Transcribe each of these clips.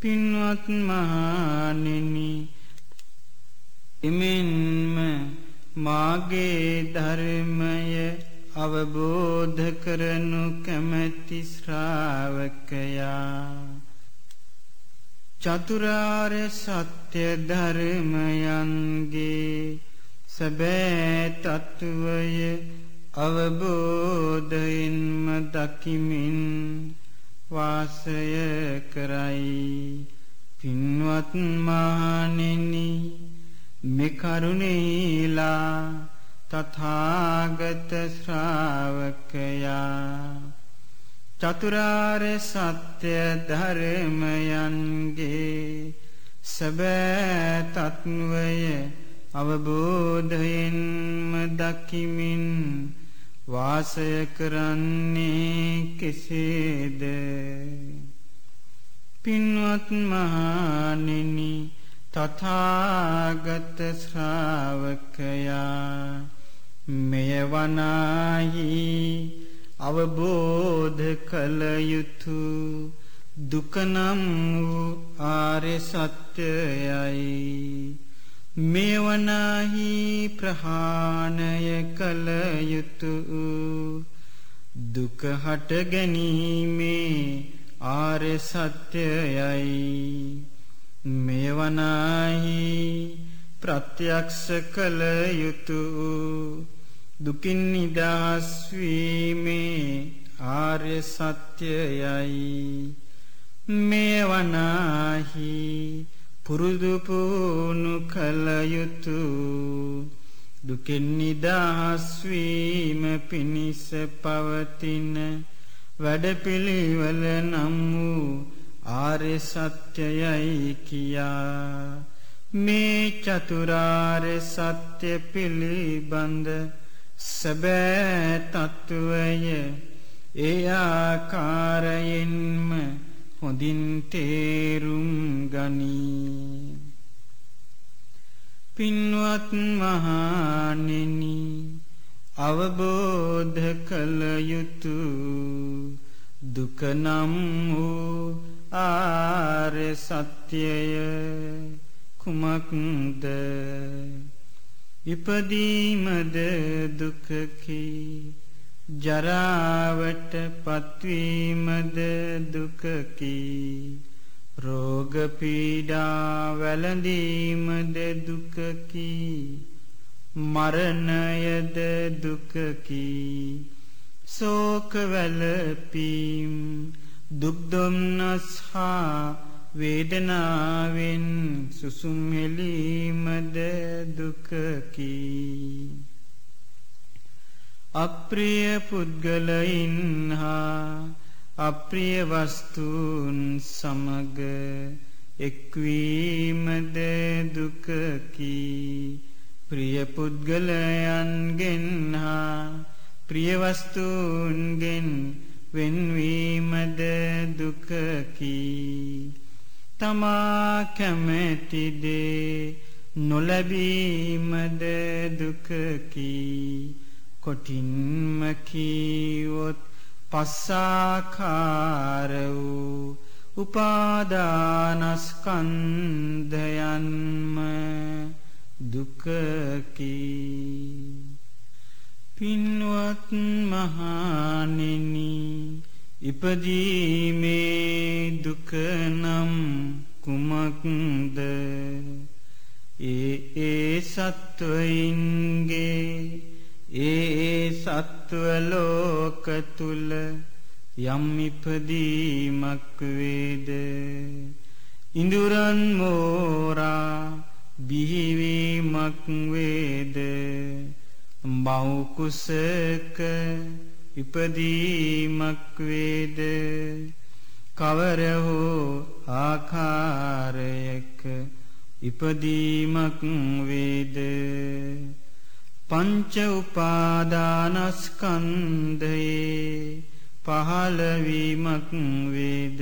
පින්වත් මහණෙනි එමෙන්ම මාගේ ධර්මය අවබෝධ කරනු කැමැති ශ්‍රාවකයා. චතුරාර්ය සත්‍ය ධර්මයන්ගේ සැබෑ තත්ත්වය අවබෝධයෙන්ම දකිමින් වාසය කරයි. පින්වත් මහණෙනි මෙකරුණීලා තථාගත ශ්‍රාවකයා චතුරාර්ය සත්‍ය ධර්මයන්ගේ සැබෑ තත්වය අවබෝධයෙන්ම දකිමින් වාසය කරන්නේ කෙසේද? පින්වත් මහණෙනි තථාගත ශ්‍රාවකයා මෙය වනාහි අවබෝධ කළ යුතු දුකනම් වූ ආර්ය සත්‍යයයි. මෙවනාහි ප්‍රහාණය කළ යුතු. දුක හට ගැනීමේ ආර්ය සත්‍යයයි. මෙවනාහි ප්‍රත්‍යක්ෂ කළ යුතු. දුකින් නිදහස් වීමේ ආර්ය සත්‍යයයි. මෙවනාහි පුරුදු පුහුණු කළ යුතු දුකෙන් නිදහස් වීම පිණිස පවතින වැඩපිළිවෙල නම් වූ ආර්ය සත්‍යයයි කියා. මේ චතුරාර්ය සත්‍ය පිළිබඳ සැබෑ තත්ත්වය ඒ ආකාරයෙන්ම හොඳින් තේරුම් ගනී. පින්වත් මහණෙනි අවබෝධ කළ යුතු දුක නම් වූ ආර්ය සත්‍යය කුමක්ද? ඉපදීමද දුකකි? ජරාවට පත්වීමද දුකකි. රෝග පීඩා වැළඳීමද දුකකි. මරණයද දුකකි. ශෝක වැළපීම් දුක් දුම්නස් හා වේදනාවෙන් සුසුම් හෙලීමද දුකකි. අප්‍රිය පුද්ගලයින් හා අප්‍රිය වස්තුන් සමග එක්වීමද දුකකි. ප්‍රිය පුද්ගලයන්ගෙන් හා ප්‍රියවස්තුන්ගෙන් වෙන්වීමද දුකකි. තමා කැමැතිදේ නොලැබීමද දුකකි. කොටින්ම කීවොත් පස්සාකාර වූ උපාදානස්කන්ධයන්ම දුකකි. පින්වත් මහණෙනි ඉපදීමේ දුක නම් කුමක්ද? ඒ ඒ සත්වයින්ගේ ඒ සත්වලෝක තුල යම් ඉපදීමක් වේද? ඉඳුරන් මෝරා බිහිවීමක් වේද? මව්කුසක ඉපදීමක් වේද? කවර හෝ ආකාරයක ඉපදීමක් වේද? පංච උපාදානස්කන්ධයේ පහළවීමක් වේද?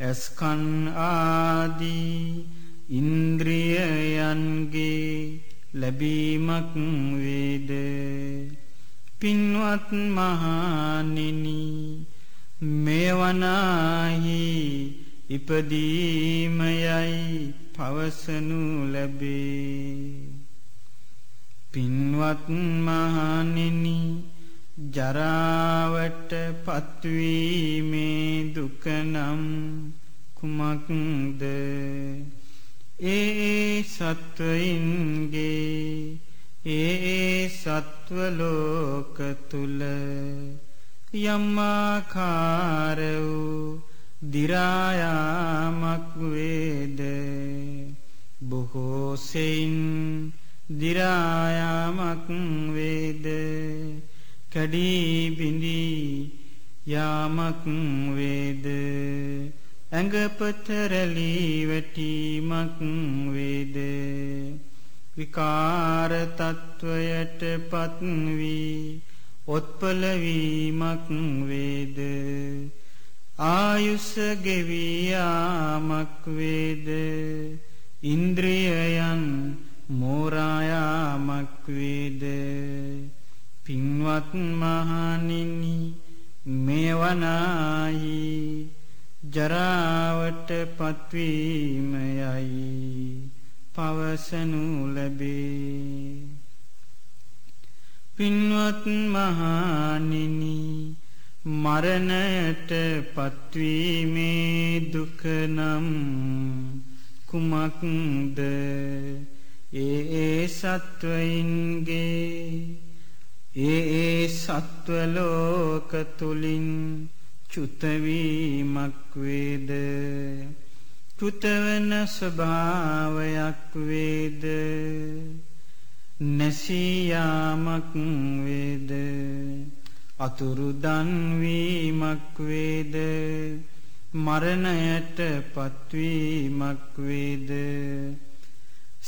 ඇස්කන් ආදී ඉන්ද්‍රියයන්ගේ ලැබීමක් වේද? පින්වත් මහණෙනි මේවනාහි ඉපදීමයයි පවසනු ලැබේ. පින්වත් මහණෙනි ජරාවට පත්වීමේ දුකනම් කුමක්ද? ඒ සත්වයින්ගේ ඒ සත්වලෝක තුල යම්මාකාර වූ දිරායාමක් වේද? බොහෝ සෙයින් දිරායාමක් වේද? කඩී බිඳී යාමක් වේද? ඇඟපතරලී වැටීමක් වේද? විකාර තත්වයට පත්වී ඔත්පලවීමක් වේද? ආයුෂ ගෙවියාමක් වේද? ඉන්ද්‍රියයන් මෝරායාමක් වේද? පින්වත් මහණෙනි මෙවනායි ජරාවට පත්වීමයයි පවසනු ලැබේ. පින්වත් මහණෙනි මරණයට පත්වීමේ දුක නම් කුමක්ද? ඒ ඒ සත්වයින්ගේ ඒ ඒ සත්වලෝක තුලින් චුතවීමක් වේද? චුතවන ස්වභාවයක් වේද? නැසියාමක් වේද? අතුරු දන්වීමක් වේද? මරණයට පත්වීමක් වේද?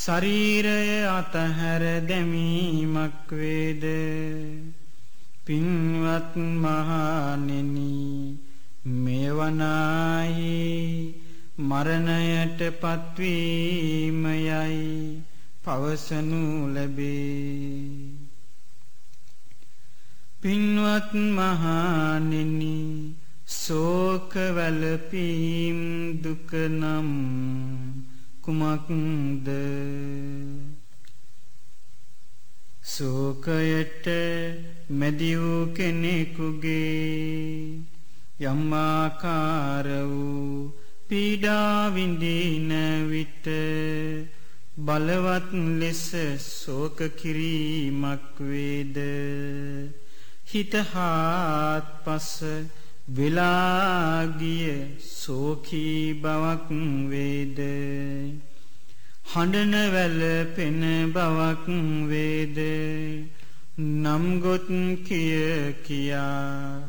ශරීරය අතහැර දැමීමක් වේද? පින්වත් මහණෙනි මෙවනායි මරණයට පත්වීමයයි පවසනු ලැබේ. පින්වත් මහණෙනි ශෝක වැළපීම් දුක නම් කුමක්ද? සෝකයට මැදි වූ කෙනෙකුගේ යම් ආකාර වූ පීඩා විඳින විට බලවත් ලෙස ශෝක කිරීමක් වේද? හිත හාත්පස වෙලා ගිය සෝඛී බවක් වේද? හඬන වැළපෙන බවක් වේද? නම් ගොත් කිය කියා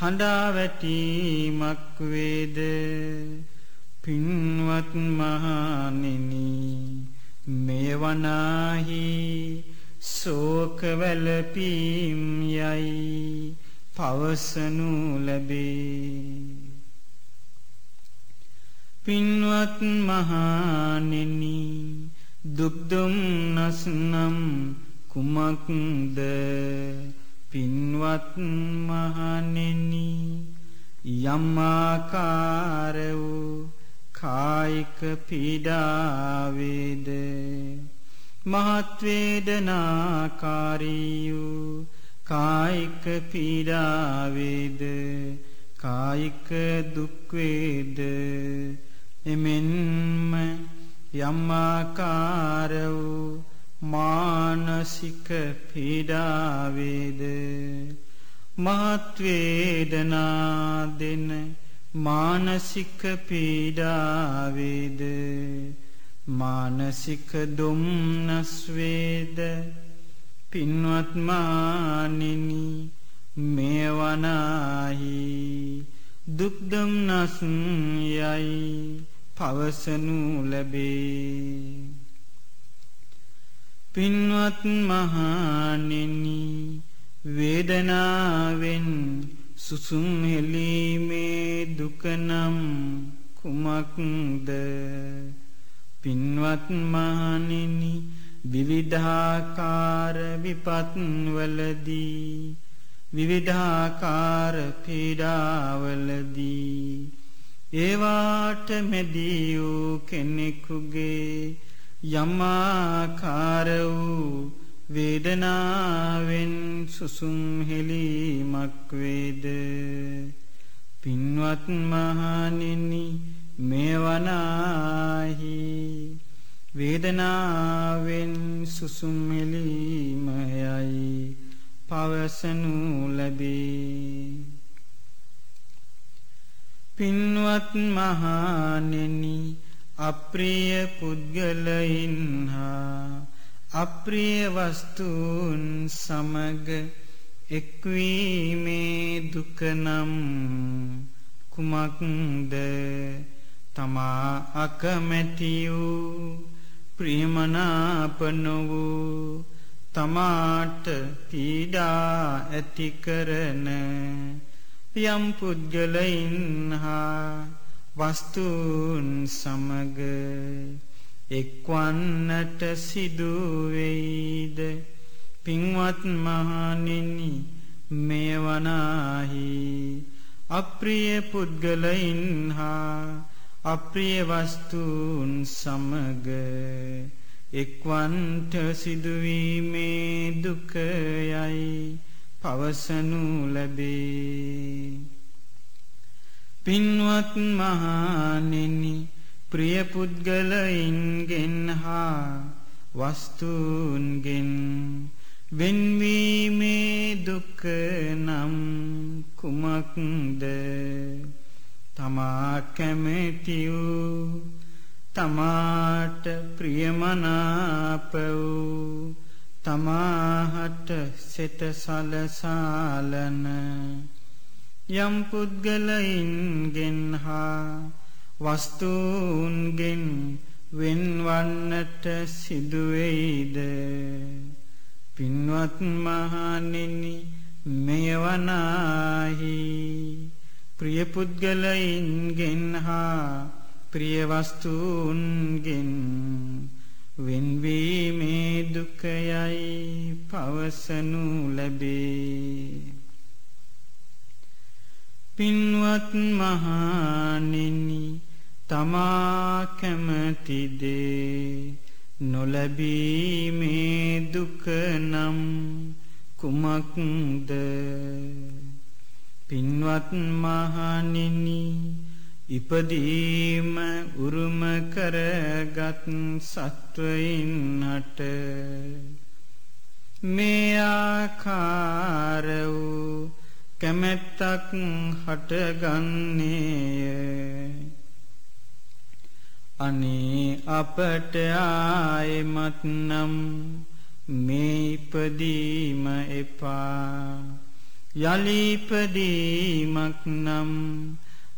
හඬා වැටීමක් වේද? පින්වත් මහණෙනි මේ වනාහි ශෝක වැළපීම් යයි. පවසනු ලැබේ. පින්වත් මහණෙනි දුක්දුම් නස්නම් කුමක්ද? පින්වත් මහණෙනි යම් ආකාර වූ කායික පීඩාවේද? මහත් වේදනාකාරී වූ කායික පීඩාවේද? කායික දුක්වේද? එමෙන්ම යම්මාකාර වූ මානසික පීඩාවේද? මහත්වේදනා දෙන මානසික පීඩාවේද? මානසික දුම්නස්වේද පින්වත්මානිනි මේවනාහි. දුක්දම්නස් යයි පවසනු ලැබේ. පින්වත් මහණෙනි වේදනාවෙන් සුසුම් හෙලීමේ දුකනම් කුමක්ද? පින්වත් මහණෙනි විවිධාකාර විපත්වලදී විවිධාකාර පීඩාවලදී ඒවාට මැදී වූ කෙනෙකුගේ යමාකාර වූ වේදනාවෙන් සුසුම් හෙලීමක් වේද? පින්වත් මහණෙනි මෙවනාහි වේදනාවෙන් සුසුම් හෙලීමයයි පවසනු ලැබේ. පින්වත් මහණෙනි අප්‍රිය පුද්ගලයින් හා අප්‍රිය වස්තුන් සමග එක්වීමේ දුකනම් කුමක්ද? තමා අකමැති වූ ප්‍රියමනාප නොවූ තමාට පීඩා ඇති කරන යම් පුද්ගලයින් හා වස්තුන් සමග එක්වන්නට සිදුවෙයිද? පින්වත් මහණෙනි මෙය වනාහි අප්‍රිය පුද්ගලයින් හා අප්‍රිය වස්තුන් සමග එක්වන්ට සිදුවීමේ දුකයයි පවසනු ලැබේ. පින්වත් මහණෙනි ප්‍රිය පුද්ගලයින්ගෙන් හා වස්තුන්ගෙන් වෙන්වීමේ දුක නම් කුමක්ද? තමා කැමැති වූ තමාට ප්‍රියමනාප වූ තමාහට සෙත සලසාලන. යම් පුද්ගලයින්ගෙන් හා වස්තුන්ගෙන් වෙන්වන්නට සිදුවෙයිද? පින්වත් මහණෙනි මෙයවනාහි ප්‍රිය පුද්ගලයින්ගෙන් හා ප්‍රිය වස්තුන්ගෙන් වෙන්වීමේ දුකයයි පවසනු ලැබේ. පින්වත් මහණෙනි තමා කැමතිදේ නොලැබීමේ දුක නම් කුමක්ද? පින්වත් මහණෙනි ඉපදීම උරුම කරගත් සත්වයින්හට මේ ආකාර වූ කැමැත්තක් හටගන්නේය. අනේ අපට ආයෙමත් නම් මේ ඉපදීම එපා. යලිපදීමක් නම්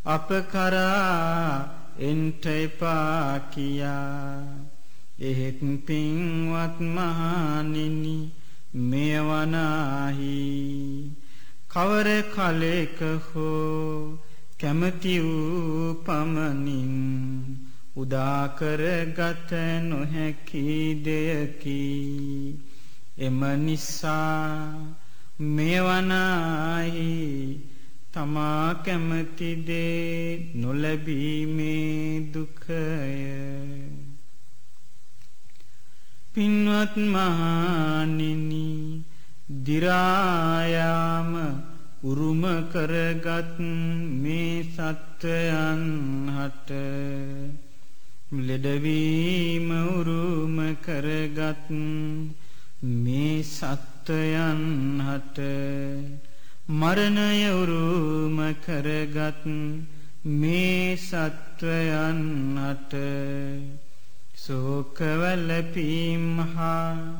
අප කරා එන්ට එපා කියා. එහෙත් පින්වත් මහණෙනි මෙවනාහි. කවර කලෙක හෝ කැමති වූ පමණින් උදාකරගත නොහැකි දෙයකි. එම නිසා මෙවනාහි තමා කැමතිදේ නොලැබීමේ දුකය. පින්වත් මහණෙනි දිරායාම උරුම කරගත් මේ සත්වයන් හට ලෙඩවීම උරුම කරගත් මේ සත්වයන් හට මරණය උරුම කරගත් මේ සත්වයන් හට සෝකවැලපීම් හා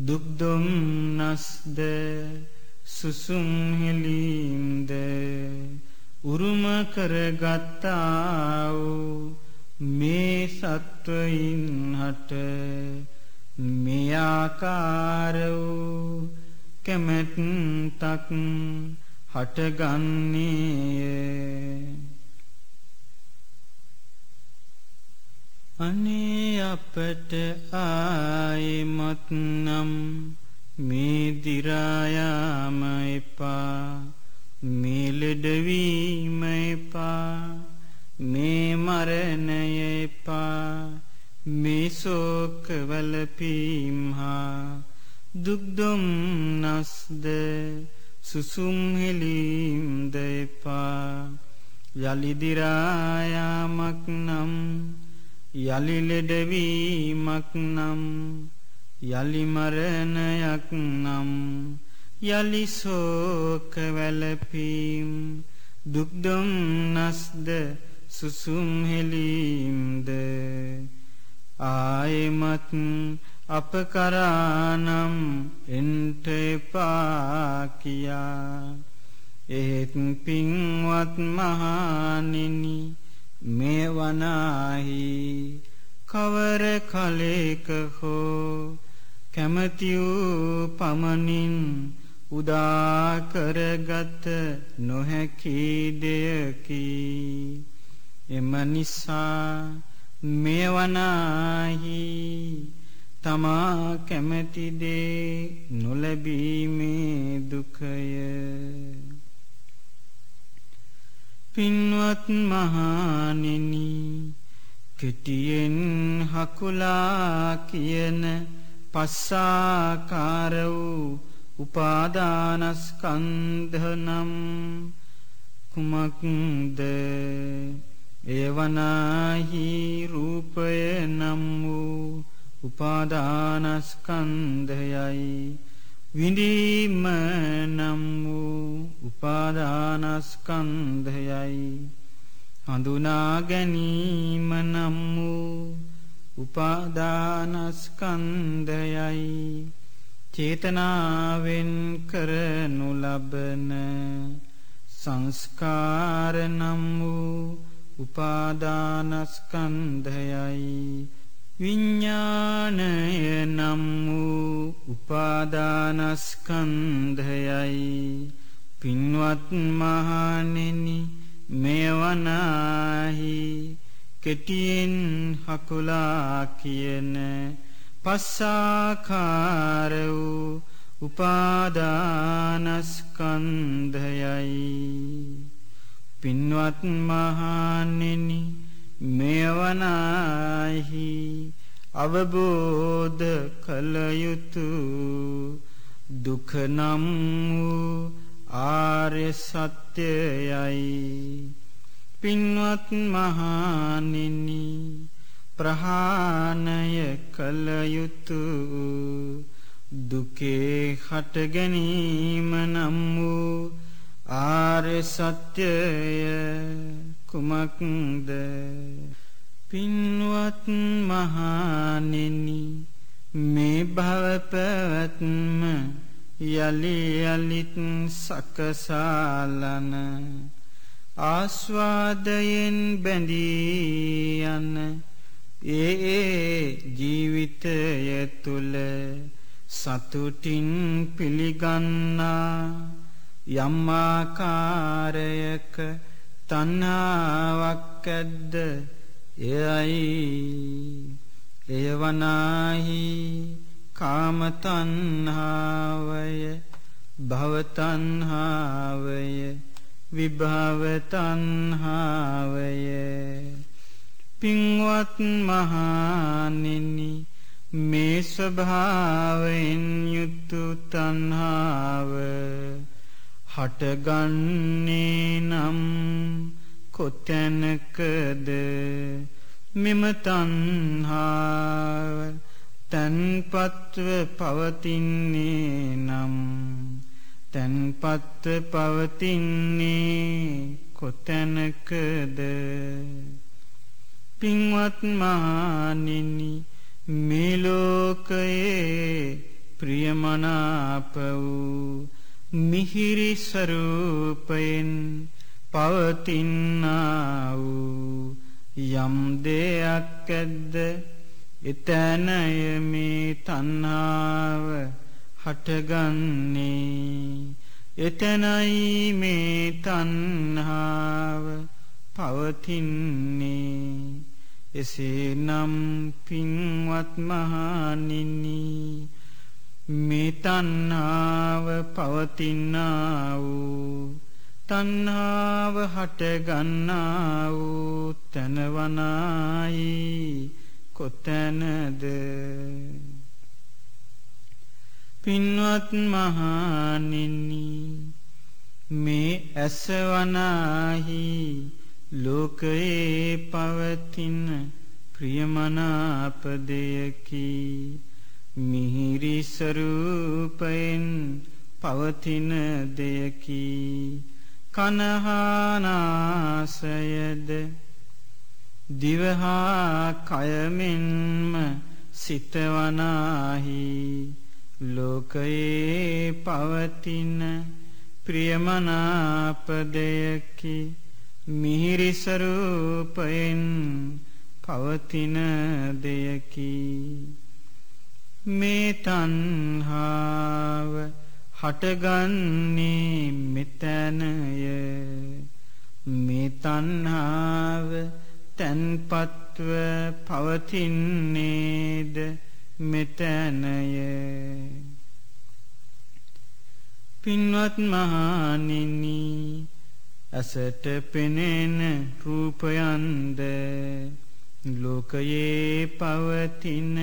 දුක්දුම්නස්ද සුසුම්හෙලීම්ද උරුම කරගත්තා වූ මේ සත්වයින් හට මෙයාකාර වූ කැමැත්තක් හටගන්නේය. අනේ අපට ආයෙමත් නම් මේ දිරායාම එපා. මේ ලෙඩවීම එපා. මරණයපා මේ ශෝක වලපීම්හා දුක්දුම් නස්ද සුසුම් හෙලීම් දෙපා යලිදිරායාමක් නම් යළි ලෙඩවීමක් නම් යළි මරණයක් නම් යළි ශෝක වැළපීම් දුක්දුම් නස්ද සුසුම් හෙලීම්ද ආයෙමත් අප කරානම් එන්ට එපා කියා. එහෙත් පින්වත් මහණෙනි මේ වනාහි කවර කලෙක හෝ කැමති වූ පමණින් උදා කරගත නොහැකි දෙයකි. එම නිසා මෙවනාහි තමා කැමැති දේ නොලැබීමේ දුකය. පින්වත් මහණෙනි කෙටියෙන් හකුලා කියන පස්සාකාර වූ උපාදානස්කන්ධ නම් කුමක්ද? එවනාහි රූපය නම් වූ උපාදානස්කන්ධයයි. විඳීම නම් වූ උපාදානස්කන්ධයයි. හඳුනා ගැනීම නම් වූ උපාදානස්කන්ධයයි. චේතනාවෙන් කරනු ලබන සංස්කාර නම් වූ උපාදානස්කන්ධයයි. විඤ්ඥානය නම් වූ උපාදානස්කන්ධයයි. පින්වත් මහනෙනි මෙවනාහි කෙටියෙන් හකුලා කියන පස්සාකාර වූ උපාදානස්කන්ධයයි. පින්වත් මහනෙනි මෙවනාහි අවබෝධ කළයුතු දුකනම් වූ ආර්ය සත්‍යයයි. පින්වත් මහණෙනි ප්‍රහාණය කළයුතු දුකේ හට ගැනීම නම් වූ ආර්ය සත්‍යය කුමක්ද? පින්වත් මහණෙනි මේ භව පැවැත්ම යලි යලිත් සකසාලන ආස්වාදයෙන් බැඳී යන ඒ ඒ ජීවිතය තුල සතුටින් පිළිගන්නා යම් ආකාරයක තණ්හාවක් ඇද්ද? එයයි. එයවනාහි කාම තණ්හාවය භව තණ්හාවය විභව තණ්හාවය. පින්වත් මහණෙනි මේ ස්වභාවයෙන් යුතු තණ්හාව හටගන්නේ නම් කොතැනකද? මෙම තණ්හාව තන්පත්ව පවතින්නේ නම් තන්පත්ව පවතින්නේ කොතැනකද? පින්වත් මහණෙනි මේ ලෝකයේ ප්‍රියමනාප වූ මිහිරි ස්වරූපයෙන් පවතින්නා වූ යම් දෙයක් ඇද්ද? එතැනය මේ තණ්හාව හටගන්නේ. එතැනයි මේ තණ්හාව පවතින්නේ. එසේනම් පින්වත් මහණෙනි මේ තණ්හාව පවතිනා වූ තණ්හාව හටගන්නා වූ තනවනායි කොතැනද? පින්වත් මහණෙනි මේ ඇසවනාහි ලෝකයේ පවතින ප්‍රියමනාප දෙයකි. මිහිරි ස්වරූපයෙන් පවතින දෙයකි. කනහානාසයද දිවහා කයමෙන්ම සිතවනාහි. ලෝකයේ පවතින ප්‍රියමනාපදයකි. මිහිරිසරූපයෙන් පවතින දෙයකි. මේ තන්හාව හටගන්නේ මෙතැනය. මේ තන්හාව තැන්පත්ව පවතින්නේද මෙතැනය. පින්වත් මහණෙනි ඇසට පෙනෙන රූපයන්ද ලෝකයේ පවතින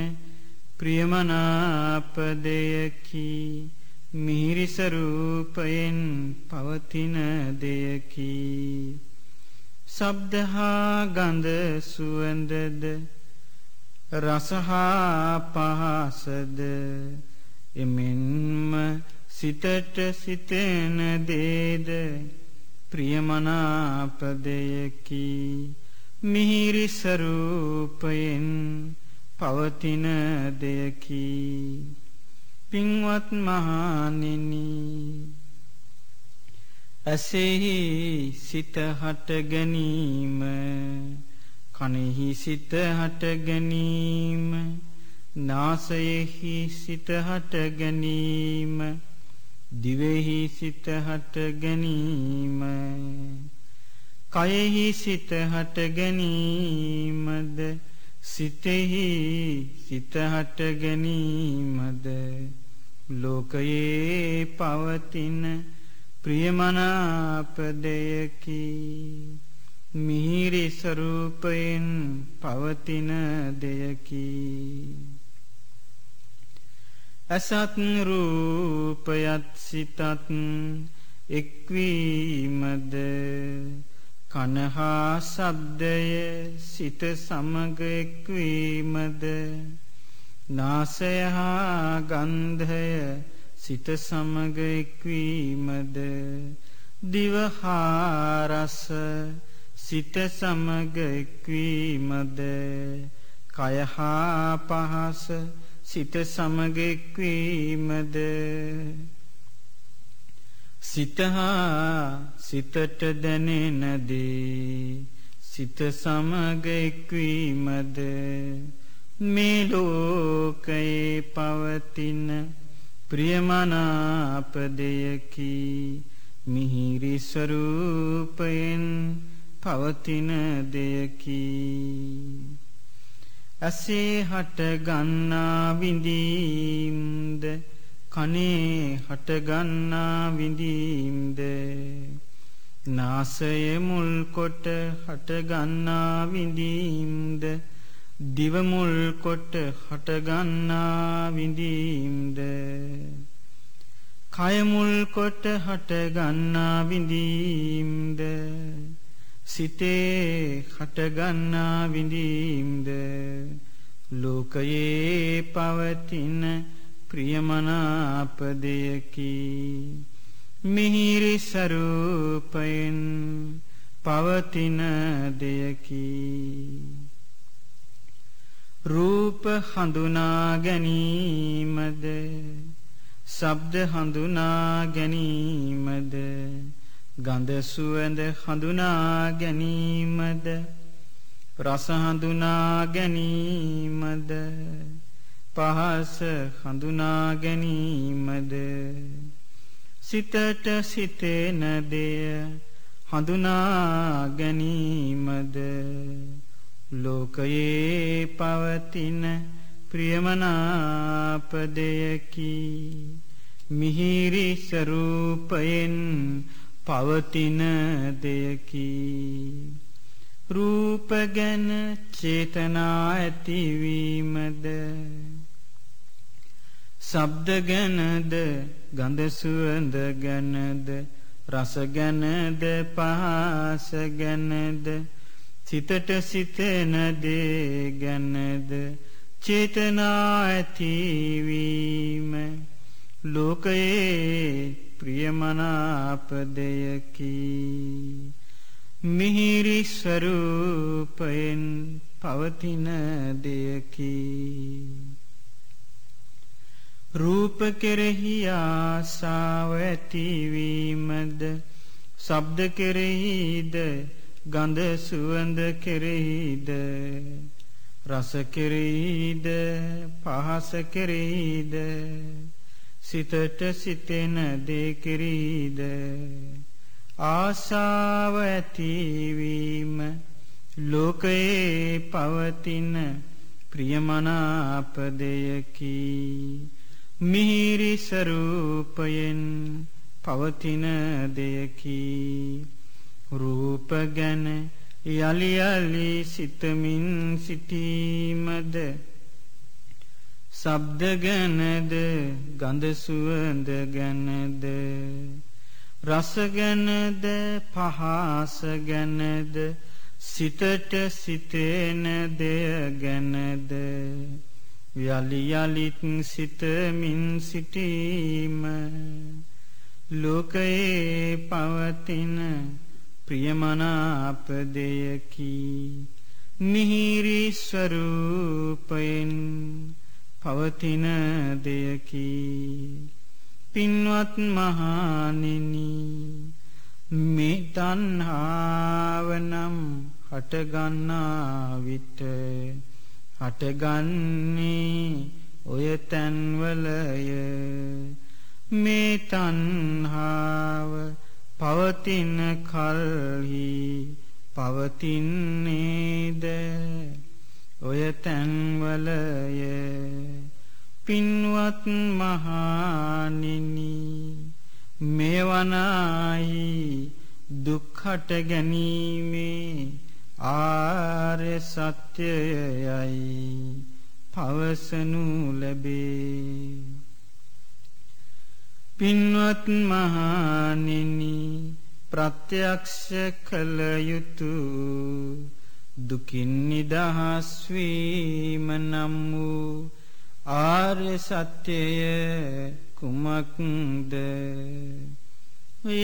ප්‍රියමනාප දෙයකි මිහිරිස රූපයෙන් පවතින දෙයකි. ශබ්දහා ගඳ සුවඳද රසහා පහසද එමෙන්ම සිතට සිතෙන දේද ප්‍රියමනාපදයකි. මිහිරි ස්වරූපයෙන් පවතින දෙයකි. පින්වත් මහණෙනි ඇසෙහි සිත හට ගැනීම කනෙහි සිත හට ගැනීම නාසයෙහි සිත හට ගැනීම දිවෙහි සිත හට ගැනීම කයෙහි සිත හට ගැනීමද සිතෙහි සිත හට ගැනීමද ලෝකයේ පවතින ප්‍රියමනාපදයකි. මිහිරි ස්වරූපයෙන් පවතින දෙයකි. අසත් රූපයත් සිතත් එක්වීමද කනහා ශබ්දය සිත සමග එක්වීමද? නාසය හා ගන්ධය සිත සමග එක්වීමද? දිවහා රස සිත සමග එක්වීමද? කය හා පහස සිත සමග එක්වීමද? සිතහා සිතට දැනෙන දේ සිත සමග එක්වීමද? මේ ලෝකයේ පවතින ප්‍රියමනාප දෙයකි මිහිරි ස්වරූපයෙන් පවතින දෙයකි. ඇසේ හට ගන්නා විඳීම්ද? කනේ හටගන්නා විඳීම්ද? නාසය මුල් කොට හටගන්නා විඳීම්ද? දිව මුල් කොට හටගන්නා විඳීම්ද? කය මුල් කොට හටගන්නා විඳීම්ද? සිතේ හටගන්නා විඳීම්ද? ලෝකයේ පවතින ප්‍රියමනාපදයකි. මිහිරි සරූපයෙන් පවතින දෙයකි. රූප හඳුනා ගැනීමද ශබ්ද හඳුනා ගැනීමද ගඳ සුවඳ හඳුනා ගැනීමද රස හඳුනා ගැනීමද පහස හඳුනා ගැනීමද? සිතට සිතෙන දෙය හඳුනා ගැනීමද? ලෝකයේ පවතින ප්‍රියමනාප දෙයකි මිහිරි ස්වරූපයෙන් පවතින දෙයකි. රූප ගැන චේතනා ඇතිවීමද? ශබ්ද ගැනද ගඳ සුවඳ ගැනද රස ගැනද පහස ගැනද සිතට සිතෙන දේ ගැනද චේතනා ඇතිවීම ලෝකයේ ප්‍රියමනාප දෙයකි මිහිරි ස්වරූපයෙන් පවතින දෙයකි. රූප කෙරෙහි ආසාව ඇතිවීමද ශබ්ද කෙරෙහිද ගඳ සුවඳ කෙරෙහිද රස කෙරෙහිද පහස කෙරෙහිද සිතට සිතෙන දේ කෙරෙහිද ආශාව ඇතිවීම ලෝකයේ පවතින ප්‍රියමනාප දෙයකි. මිහිරි ස්වરૂපයෙන් පවතින දෙයකි. රූප ගැන යලි යලි සිතමින් සිටීමද ශබ්ද ගැනද ගඳ සුවඳ ගැනද රස ගැනද පහස ගැනද සිතට සිතෙන දෙය ගැනද යලි යලිත් සිතමින් සිටීම ලෝකයේ පවතින ප්‍රියමනාප දෙයකි. මිහිරි ස්වરૂපයෙන් පවතින දෙයකි. පින්වත් මහණෙනි මේ තණ්හාව නම් හටගන්නා විට හටගන්නේ ඔය තැන්වලය. මේ තණ්හාව පවතින කල්හි පවතින්නේද? ඔය තැන්වලය. පින්වත් මහණෙනි මේවනායි දුක්ඛට ගැනීමේ ආර්ය සත්‍යයයි පවසනු ලැබේ. පින්වත් මහණෙනි ප්‍රත්‍යක්ෂ කළ යුතු දුකින් නිදහස් වීම නම් වූ ආර්ය සත්‍යය කුමක්ද?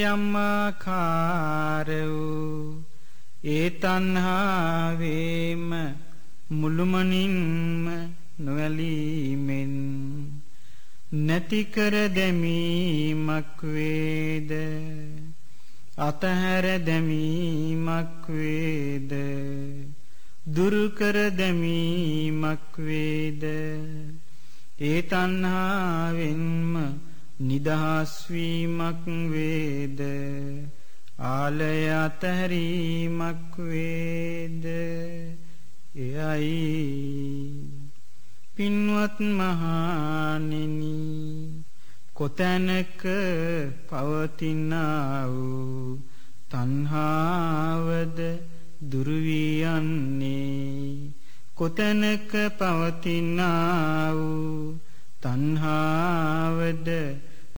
යම්මාකාර වූ ඒ තණ්හාවේම මුළුමනින්ම නොවැළීමෙන් නැති කර දැමීමක් වේද? අතහැර දැමීමක් වේද? දුරු කර දැමීමක් වේද? ඒ තණ්හාවෙන්ම නිදහස් වීමක් වේද? ආලය අතහැරීමක් වේද? එයයි පින්වත් මහණෙනි කොතැනක පවතිනා වූ තණ්හාවද දුරු වී යන්නේ? කොතැනක පවතිනා වූ තණ්හාවද